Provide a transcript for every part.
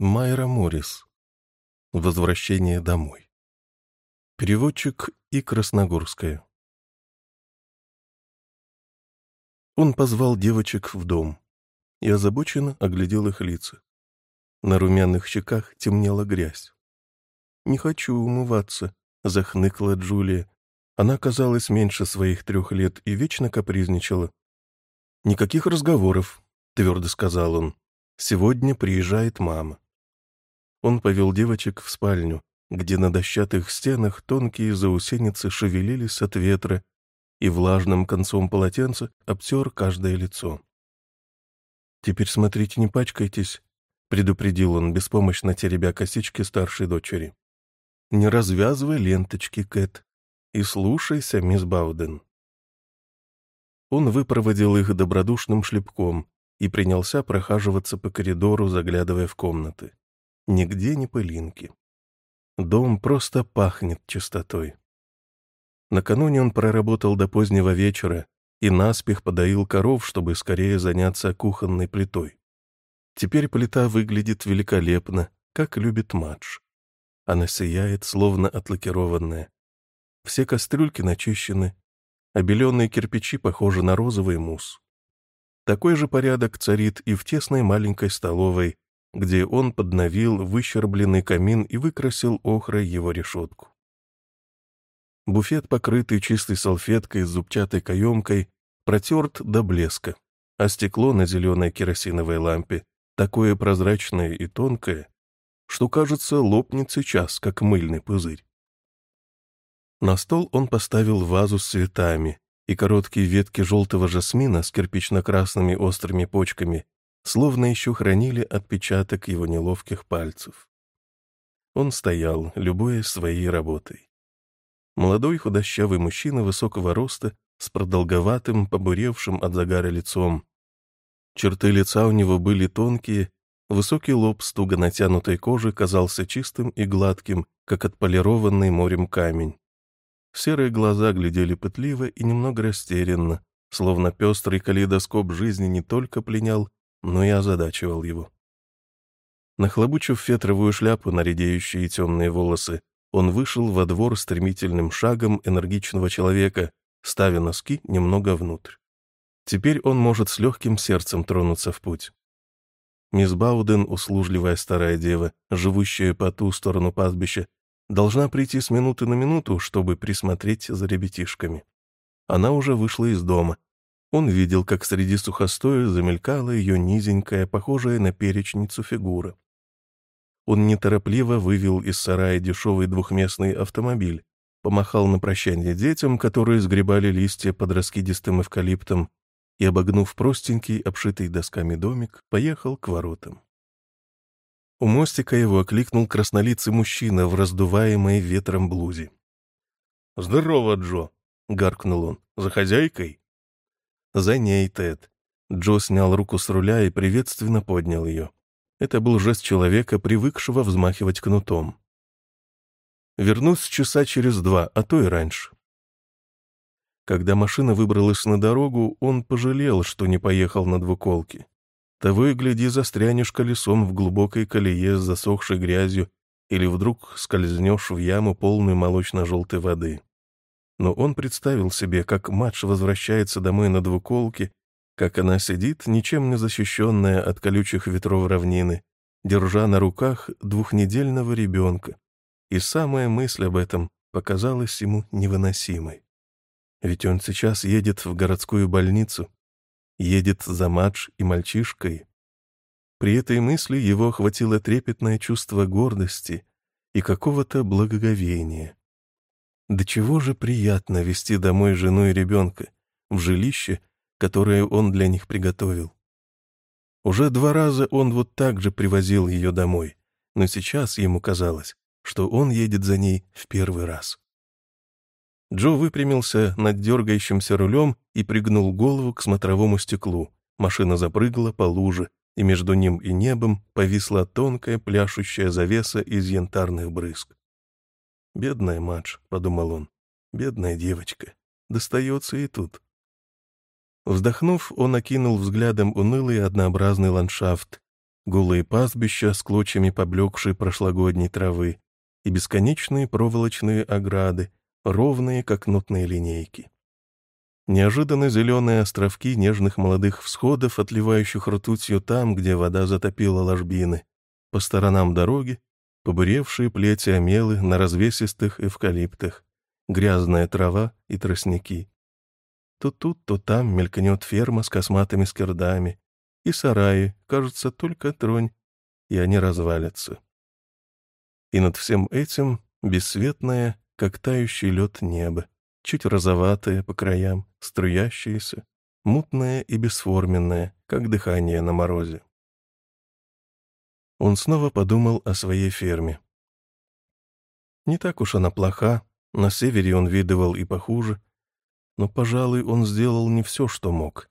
Майра Моррис. Возвращение домой. Переводчик и Красногорская. Он позвал девочек в дом и озабоченно оглядел их лица. На румяных щеках темнела грязь. «Не хочу умываться», — захныкла Джулия. Она казалась меньше своих трех лет и вечно капризничала. «Никаких разговоров», — твердо сказал он. «Сегодня приезжает мама». Он повел девочек в спальню, где на дощатых стенах тонкие заусеницы шевелились от ветра, и влажным концом полотенца обтер каждое лицо. «Теперь смотрите, не пачкайтесь», — предупредил он, беспомощно теребя косички старшей дочери. «Не развязывай ленточки, Кэт, и слушайся, мисс Бауден». Он выпроводил их добродушным шлепком и принялся прохаживаться по коридору, заглядывая в комнаты. Нигде ни пылинки. Дом просто пахнет чистотой. Накануне он проработал до позднего вечера и наспех подоил коров, чтобы скорее заняться кухонной плитой. Теперь плита выглядит великолепно, как любит Мадж. Она сияет, словно отлакированная. Все кастрюльки начищены, обеленные кирпичи похожи на розовый мусс. Такой же порядок царит и в тесной маленькой столовой, где он подновил выщербленный камин и выкрасил охрой его решетку. Буфет, покрытый чистой салфеткой с зубчатой каемкой, протерт до блеска, а стекло на зеленой керосиновой лампе такое прозрачное и тонкое, что, кажется, лопнет сейчас, как мыльный пузырь. На стол он поставил вазу с цветами, и короткие ветки желтого жасмина с кирпично-красными острыми почками словно еще хранили отпечаток его неловких пальцев. Он стоял, любуясь своей работой. Молодой худощавый мужчина высокого роста с продолговатым, побуревшим от загара лицом. Черты лица у него были тонкие, высокий лоб с туго натянутой кожей казался чистым и гладким, как отполированный морем камень. Серые глаза глядели пытливо и немного растерянно, словно пестрый калейдоскоп жизни не только пленял, но и озадачивал его. Нахлобучив фетровую шляпу на редеющие темные волосы, он вышел во двор стремительным шагом энергичного человека, ставя носки немного внутрь. Теперь он может с легким сердцем тронуться в путь. Мисс Бауден, услужливая старая дева, живущая по ту сторону пастбища, должна прийти с минуты на минуту, чтобы присмотреть за ребятишками. Она уже вышла из дома, он видел, как среди сухостоя замелькала ее низенькая, похожая на перечницу фигура. Он неторопливо вывел из сарая дешевый двухместный автомобиль, помахал на прощание детям, которые сгребали листья под раскидистым эвкалиптом, и, обогнув простенький, обшитый досками домик, поехал к воротам. У мостика его окликнул краснолицый мужчина в раздуваемой ветром блузе. «Здорово, Джо!» — гаркнул он. «За хозяйкой?» За ней, Тед. Джо снял руку с руля и приветственно поднял ее. Это был жест человека, привыкшего взмахивать кнутом. Вернусь часа через два, а то и раньше. Когда машина выбралась на дорогу, он пожалел, что не поехал на двуколке. Того и гляди, застрянешь колесом в глубокой колее с засохшей грязью или вдруг скользнешь в яму, полную молочно-желтой воды но он представил себе, как Мадж возвращается домой на двуколке, как она сидит, ничем не защищенная от колючих ветров равнины, держа на руках двухнедельного ребенка. И самая мысль об этом показалась ему невыносимой. Ведь он сейчас едет в городскую больницу, едет за Мадж и мальчишкой. При этой мысли его охватило трепетное чувство гордости и какого-то благоговения. До чего же приятно вести домой жену и ребенка, в жилище, которое он для них приготовил. Уже два раза он вот так же привозил ее домой, но сейчас ему казалось, что он едет за ней в первый раз. Джо выпрямился над дергающимся рулем и пригнул голову к смотровому стеклу. Машина запрыгала по луже, и между ним и небом повисла тонкая пляшущая завеса из янтарных брызг. «Бедная Мадж», — подумал он, — «бедная девочка. Достается и тут». Вздохнув, он окинул взглядом унылый однообразный ландшафт, голые пастбища с клочьями поблекшей прошлогодней травы и бесконечные проволочные ограды, ровные, как нотные линейки. Неожиданно зеленые островки нежных молодых всходов, отливающих ртутью там, где вода затопила ложбины. По сторонам дороги побуревшие плети омелы на развесистых эвкалиптах, грязная трава и тростники. То тут, то там мелькнет ферма с косматыми скирдами, и сараи, кажется, только тронь, и они развалятся. И над всем этим бесцветное, как тающий лед небо, чуть розоватое по краям, струящееся, мутное и бесформенное, как дыхание на морозе. Он снова подумал о своей ферме. Не так уж она плоха, на севере он видывал и похуже, но, пожалуй, он сделал не все, что мог.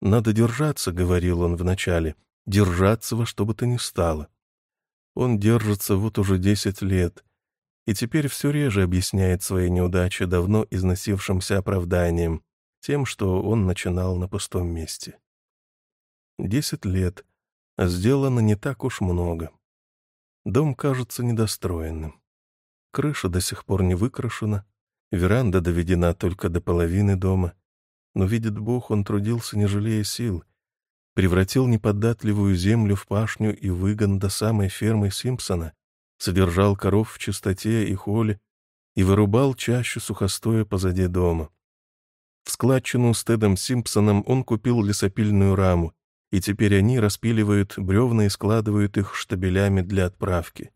«Надо держаться», — говорил он вначале, — «держаться во что бы то ни стало». Он держится вот уже десять лет, и теперь все реже объясняет свои неудачи давно износившимся оправданием, тем, что он начинал на пустом месте. Десять лет, сделано не так уж много. Дом кажется недостроенным. Крыша до сих пор не выкрашена, веранда доведена только до половины дома, но, видит Бог, он трудился, не жалея сил, превратил неподатливую землю в пашню и выгон до самой фермы Симпсона, содержал коров в чистоте и холе и вырубал чащу сухостоя позади дома. В складчину с Тедом Симпсоном он купил лесопильную раму, и теперь они распиливают бревна и складывают их штабелями для отправки.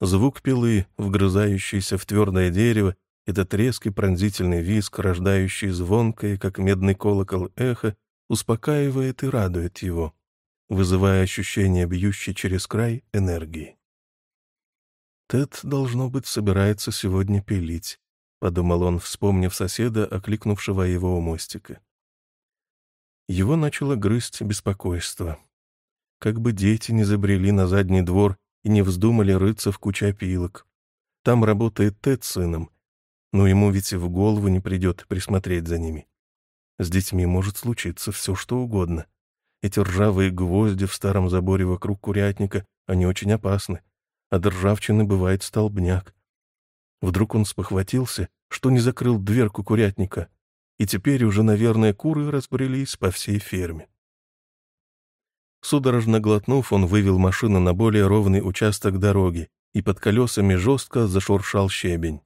Звук пилы, вгрызающийся в твердое дерево, этот резкий пронзительный визг, рождающий звонкое, как медный колокол, эхо, успокаивает и радует его, вызывая ощущение бьющей через край энергии. «Тед, должно быть, собирается сегодня пилить», — подумал он, вспомнив соседа, окликнувшего его у мостика. Его начало грызть беспокойство. Как бы дети не забрели на задний двор и не вздумали рыться в куче опилок. Там работает Тед с сыном, но ему ведь и в голову не придет присмотреть за ними. С детьми может случиться все, что угодно. Эти ржавые гвозди в старом заборе вокруг курятника, они очень опасны. А до ржавчины бывает столбняк. Вдруг он спохватился, что не закрыл дверку курятника, и теперь уже, наверное, куры разбрелись по всей ферме. Судорожно глотнув, он вывел машину на более ровный участок дороги, и под колесами жестко зашуршал щебень.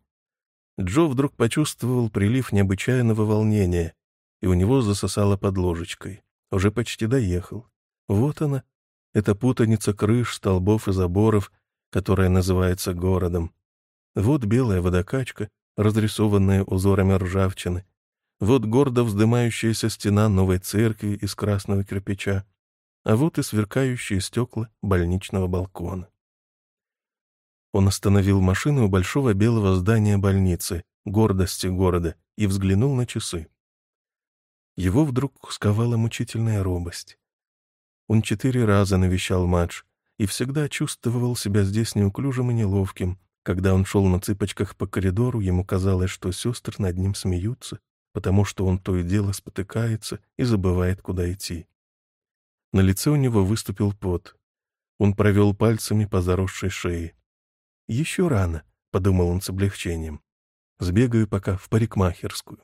Джо вдруг почувствовал прилив необычайного волнения, и у него засосало под ложечкой. Уже почти доехал. Вот она, эта путаница крыш, столбов и заборов, которая называется городом. Вот белая водокачка, разрисованная узорами ржавчины, вот гордо вздымающаяся стена новой церкви из красного кирпича, а вот и сверкающие стекла больничного балкона. Он остановил машину у большого белого здания больницы, гордости города, и взглянул на часы. Его вдруг сковала мучительная робость. Он четыре раза навещал матч и всегда чувствовал себя здесь неуклюжим и неловким. Когда он шел на цыпочках по коридору, ему казалось, что сестры над ним смеются, потому что он то и дело спотыкается и забывает, куда идти. На лице у него выступил пот. Он провел пальцами по заросшей шее. «Еще рано», — подумал он с облегчением. «Сбегаю пока в парикмахерскую».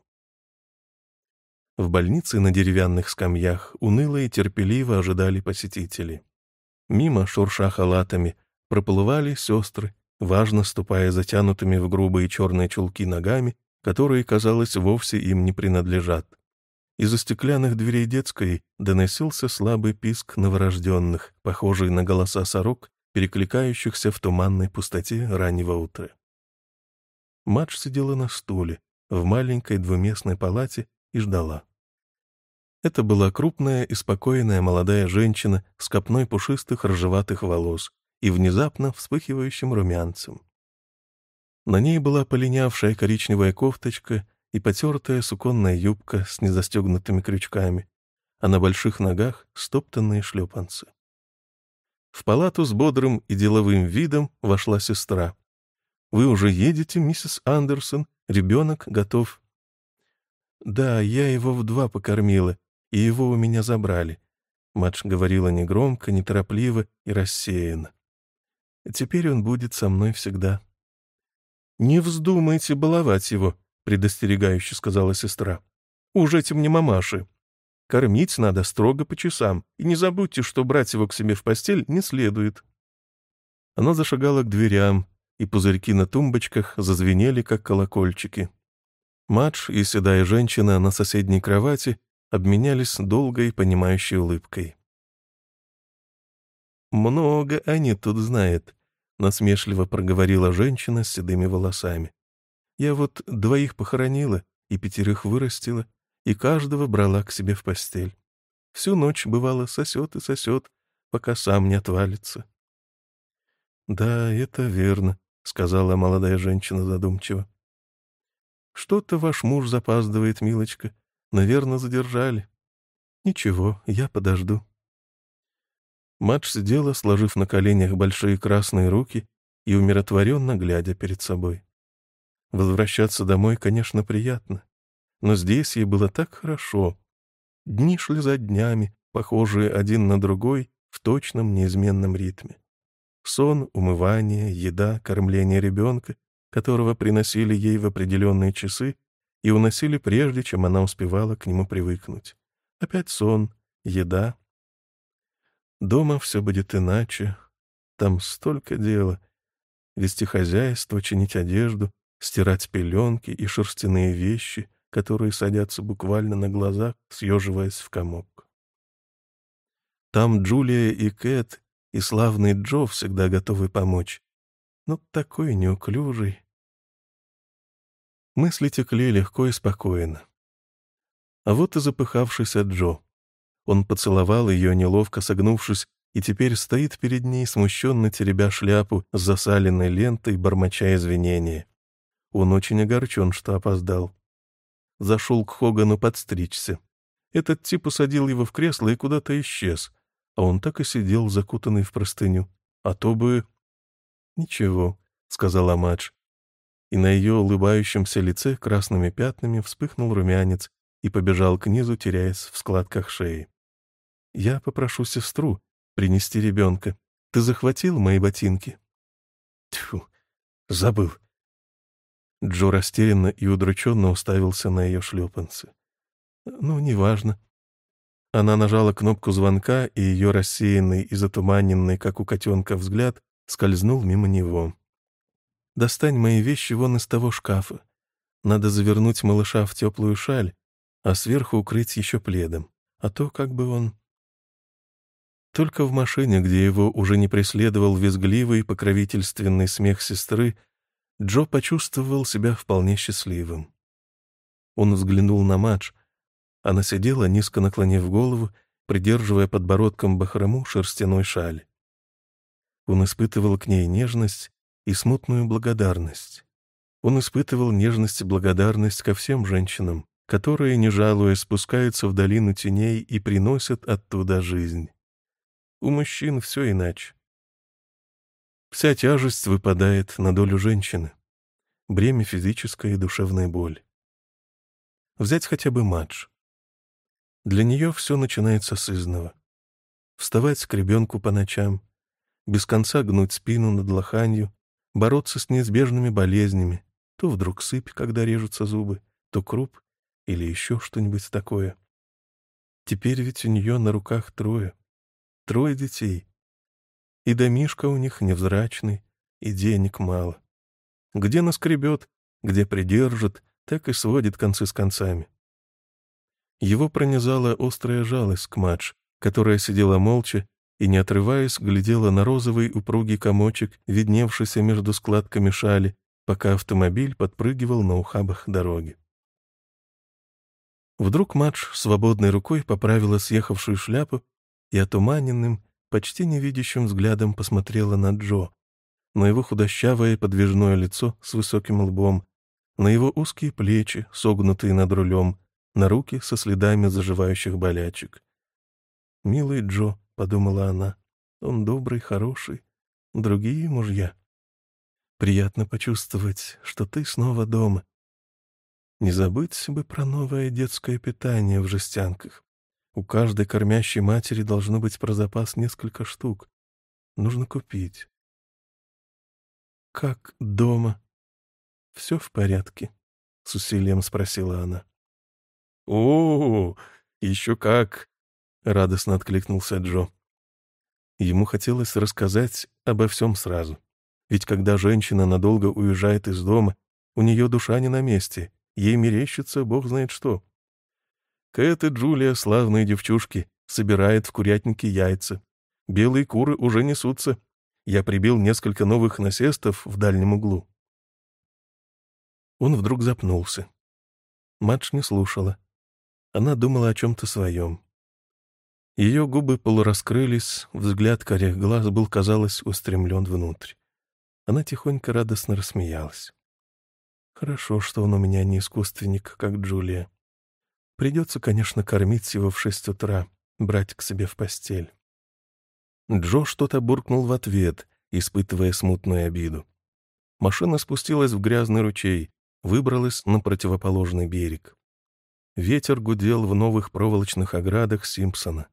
В больнице на деревянных скамьях уныло и терпеливо ожидали посетители. Мимо, шурша халатами, проплывали сестры, важно ступая затянутыми в грубые черные чулки ногами которые, казалось, вовсе им не принадлежат. Из-за стеклянных дверей детской доносился слабый писк новорожденных, похожий на голоса сорок, перекликающихся в туманной пустоте раннего утра. Мадж сидела на стуле в маленькой двуместной палате и ждала. Это была крупная и спокойная молодая женщина с копной пушистых рыжеватых волос и внезапно вспыхивающим румянцем. На ней была полинявшая коричневая кофточка и потертая суконная юбка с незастегнутыми крючками, а на больших ногах стоптанные шлепанцы. В палату с бодрым и деловым видом вошла сестра. «Вы уже едете, миссис Андерсон? Ребенок готов?» «Да, я его в два покормила, и его у меня забрали. Мадж говорила негромко, неторопливо и рассеянно. «Теперь он будет со мной всегда». «Не вздумайте баловать его», — предостерегающе сказала сестра. «Уж эти мне мамаши. Кормить надо строго по часам, и не забудьте, что брать его к себе в постель не следует». Она зашагала к дверям, и пузырьки на тумбочках зазвенели, как колокольчики. Мадж и седая женщина на соседней кровати обменялись долгой, понимающей улыбкой. «Много они тут знают», — насмешливо проговорила женщина с седыми волосами. «Я вот двоих похоронила и пятерых вырастила, и каждого брала к себе в постель. Всю ночь, бывало, сосет и сосет, пока сам не отвалится». «Да, это верно», — сказала молодая женщина задумчиво. «Что-то ваш муж запаздывает, милочка. Наверное, задержали. Ничего, я подожду. Мадж сидела, сложив на коленях большие красные руки и умиротворенно глядя перед собой. Возвращаться домой, конечно, приятно. Но здесь ей было так хорошо. Дни шли за днями, похожие один на другой, в точном неизменном ритме. Сон, умывание, еда, кормление ребенка, которого приносили ей в определенные часы, и уносили прежде, чем она успевала к нему привыкнуть. Опять сон, еда. Дома все будет иначе. Там столько дела. Вести хозяйство, чинить одежду, стирать пеленки и шерстяные вещи, которые садятся буквально на глазах, съеживаясь в комок. Там Джулия и Кэт, и славный Джо всегда готовы помочь. Но такой неуклюжий, Мысли текли легко и спокойно. А вот и запыхавшийся Джо. Он поцеловал ее, неловко согнувшись, и теперь стоит перед ней, смущенно теребя шляпу с засаленной лентой, бормоча извинения. Он очень огорчен, что опоздал. Зашел к Хогану подстричься. Этот тип усадил его в кресло и куда-то исчез, а он так и сидел, закутанный в простыню. А то бы... — Ничего, — сказала Мадж и на ее улыбающемся лице красными пятнами вспыхнул румянец и побежал к низу, теряясь в складках шеи. «Я попрошу сестру принести ребенка. Ты захватил мои ботинки?» «Тьфу, забыл». Джо растерянно и удрученно уставился на ее шлепанцы. «Ну, неважно». Она нажала кнопку звонка, и ее рассеянный и затуманенный, как у котенка, взгляд скользнул мимо него. Достань мои вещи вон из того шкафа. Надо завернуть малыша в теплую шаль, а сверху укрыть еще пледом. А то как бы он... Только в машине, где его уже не преследовал визгливый покровительственный смех сестры, Джо почувствовал себя вполне счастливым. Он взглянул на Мадж. Она сидела, низко наклонив голову, придерживая подбородком бахрому шерстяной шаль. Он испытывал к ней нежность и смутную благодарность. Он испытывал нежность и благодарность ко всем женщинам, которые, не жалуясь, спускаются в долину теней и приносят оттуда жизнь. У мужчин все иначе. Вся тяжесть выпадает на долю женщины. Бремя физическое и душевная боль. Взять хотя бы Мадж. Для нее все начинается с изного. Вставать к ребенку по ночам, без конца гнуть спину над лоханью, бороться с неизбежными болезнями. То вдруг сыпь, когда режутся зубы, то круп или еще что-нибудь такое. Теперь ведь у нее на руках трое. Трое детей. И домишка у них невзрачный, и денег мало. Где наскребет, где придержит, так и сводит концы с концами. Его пронизала острая жалость к Мадж, которая сидела молча и, не отрываясь, глядела на розовый упругий комочек, видневшийся между складками шали, пока автомобиль подпрыгивал на ухабах дороги. Вдруг Мадж свободной рукой поправила съехавшую шляпу и отуманенным, почти невидящим взглядом посмотрела на Джо, на его худощавое подвижное лицо с высоким лбом, на его узкие плечи, согнутые над рулем, на руки со следами заживающих болячек. «Милый Джо», — подумала она. «Он добрый, хороший. Другие мужья. Приятно почувствовать, что ты снова дома. Не забыть бы про новое детское питание в жестянках. У каждой кормящей матери должно быть про запас несколько штук. Нужно купить. «Как дома?» «Все в порядке?» — с усилием спросила она. «О, еще как!» — радостно откликнулся Джо. Ему хотелось рассказать обо всем сразу. Ведь когда женщина надолго уезжает из дома, у нее душа не на месте, ей мерещится бог знает что. Кэт и Джулия, славные девчушки, собирает в курятнике яйца. Белые куры уже несутся. Я прибил несколько новых насестов в дальнем углу. Он вдруг запнулся. Мадж не слушала. Она думала о чем-то своем. Ее губы полураскрылись, взгляд корих глаз был, казалось, устремлен внутрь. Она тихонько радостно рассмеялась. «Хорошо, что он у меня не искусственник, как Джулия. Придется, конечно, кормить его в шесть утра, брать к себе в постель». Джо что-то буркнул в ответ, испытывая смутную обиду. Машина спустилась в грязный ручей, выбралась на противоположный берег. Ветер гудел в новых проволочных оградах Симпсона.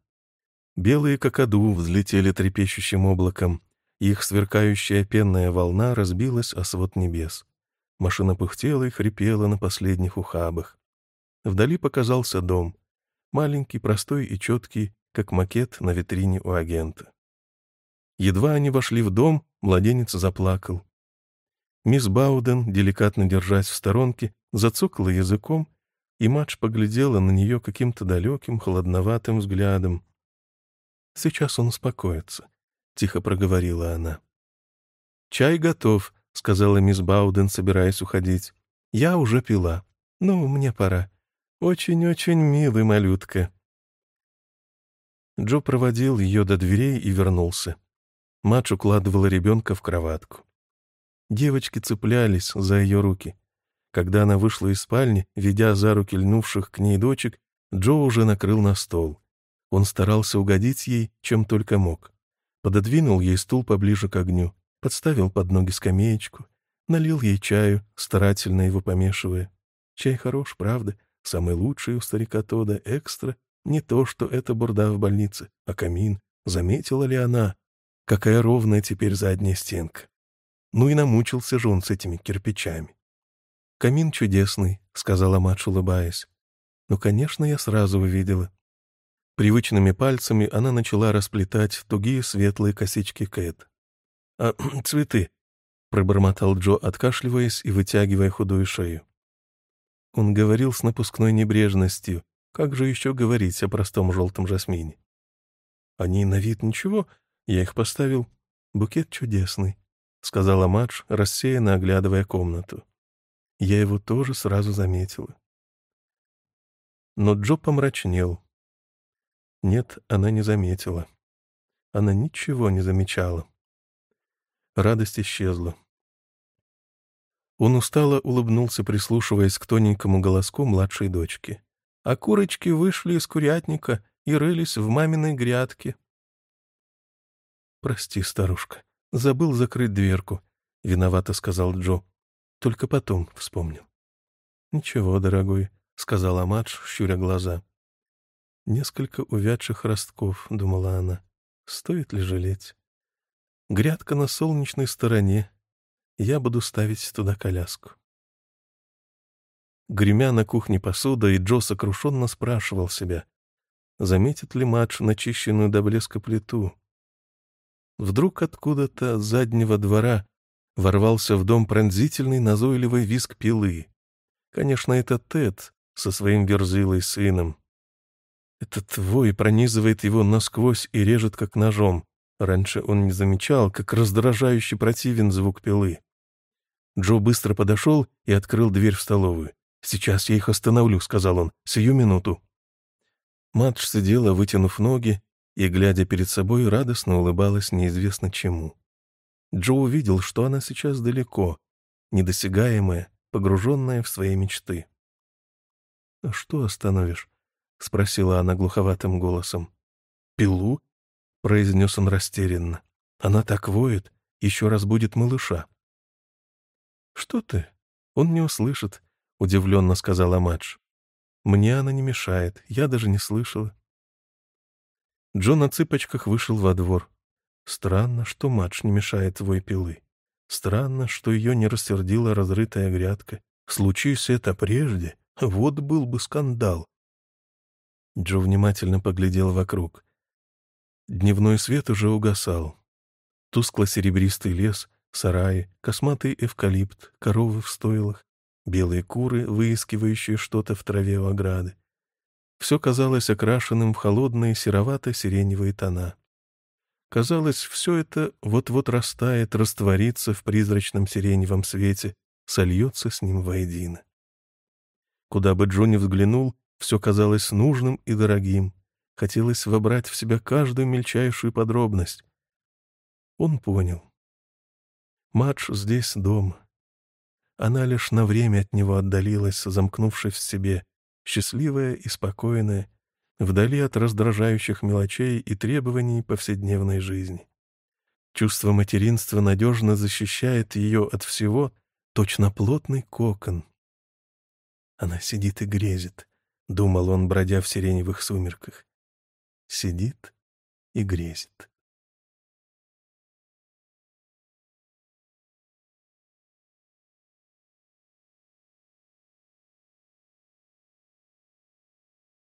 Белые кокоду взлетели трепещущим облаком. Их сверкающая пенная волна разбилась о свод небес. Машина пыхтела и хрипела на последних ухабах. Вдали показался дом. Маленький, простой и четкий, как макет на витрине у агента. Едва они вошли в дом, младенец заплакал. Мисс Бауден, деликатно держась в сторонке, зацокала языком, и Мадж поглядела на нее каким-то далеким, холодноватым взглядом. «Сейчас он успокоится», — тихо проговорила она. «Чай готов», — сказала мисс Бауден, собираясь уходить. «Я уже пила. Ну, мне пора. Очень-очень милый малютка». Джо проводил ее до дверей и вернулся. Мадж укладывала ребенка в кроватку. Девочки цеплялись за ее руки. Когда она вышла из спальни, ведя за руки льнувших к ней дочек, Джо уже накрыл на стол. Он старался угодить ей, чем только мог. Пододвинул ей стул поближе к огню, подставил под ноги скамеечку, налил ей чаю, старательно его помешивая. Чай хорош, правда, самый лучший у старика Тода, экстра, не то, что эта бурда в больнице, а камин. Заметила ли она, какая ровная теперь задняя стенка? Ну и намучился же он с этими кирпичами. «Камин чудесный», — сказала Мадж, улыбаясь. «Ну, конечно, я сразу увидела. Привычными пальцами она начала расплетать тугие светлые косички Кэт. «А цветы?» — пробормотал Джо, откашливаясь и вытягивая худую шею. Он говорил с напускной небрежностью. Как же еще говорить о простом желтом жасмине? Они на вид ничего, я их поставил. Букет чудесный, — сказала Мадж, рассеянно оглядывая комнату. Я его тоже сразу заметила. Но Джо помрачнел. Нет, она не заметила. Она ничего не замечала. Радость исчезла. Он устало улыбнулся, прислушиваясь к тоненькому голоску младшей дочки. А курочки вышли из курятника и рылись в маминой грядке. «Прости, старушка, забыл закрыть дверку», — виновато сказал Джо. Только потом вспомнил. «Ничего, дорогой», — сказала Мадж, щуря глаза. Несколько увядших ростков, думала она. Стоит ли жалеть? Грядка на солнечной стороне. Я буду ставить туда коляску. Гремя на кухне посуда, и Джо сокрушенно спрашивал себя, заметит ли Мадж начищенную до блеска плиту. Вдруг откуда-то с заднего двора ворвался в дом пронзительный назойливый виск пилы. Конечно, это Тед со своим верзилой сыном. Этот вой пронизывает его насквозь и режет, как ножом. Раньше он не замечал, как раздражающе противен звук пилы. Джо быстро подошел и открыл дверь в столовую. «Сейчас я их остановлю», — сказал он, — «сию минуту». Мадж сидела, вытянув ноги, и, глядя перед собой, радостно улыбалась неизвестно чему. Джо увидел, что она сейчас далеко, недосягаемая, погруженная в свои мечты. «А что остановишь?» — спросила она глуховатым голосом. «Пилу?» — произнес он растерянно. «Она так воет, еще раз будет малыша». «Что ты? Он не услышит», — удивленно сказала Мадж. «Мне она не мешает, я даже не слышала». Джо на цыпочках вышел во двор. Странно, что матч не мешает твой пилы. Странно, что ее не рассердила разрытая грядка. Случись это прежде, вот был бы скандал. Джо внимательно поглядел вокруг. Дневной свет уже угасал. Тускло-серебристый лес, сараи, косматый эвкалипт, коровы в стойлах, белые куры, выискивающие что-то в траве у ограды. Все казалось окрашенным в холодные серовато-сиреневые тона. Казалось, все это вот-вот растает, растворится в призрачном сиреневом свете, сольется с ним воедино. Куда бы Джонни взглянул, все казалось нужным и дорогим. Хотелось вобрать в себя каждую мельчайшую подробность. Он понял. Мадж здесь дома. Она лишь на время от него отдалилась, замкнувшись в себе, счастливая и спокойная, вдали от раздражающих мелочей и требований повседневной жизни. Чувство материнства надежно защищает ее от всего, точно плотный кокон. Она сидит и грезит, — думал он, бродя в сиреневых сумерках. Сидит и грезит.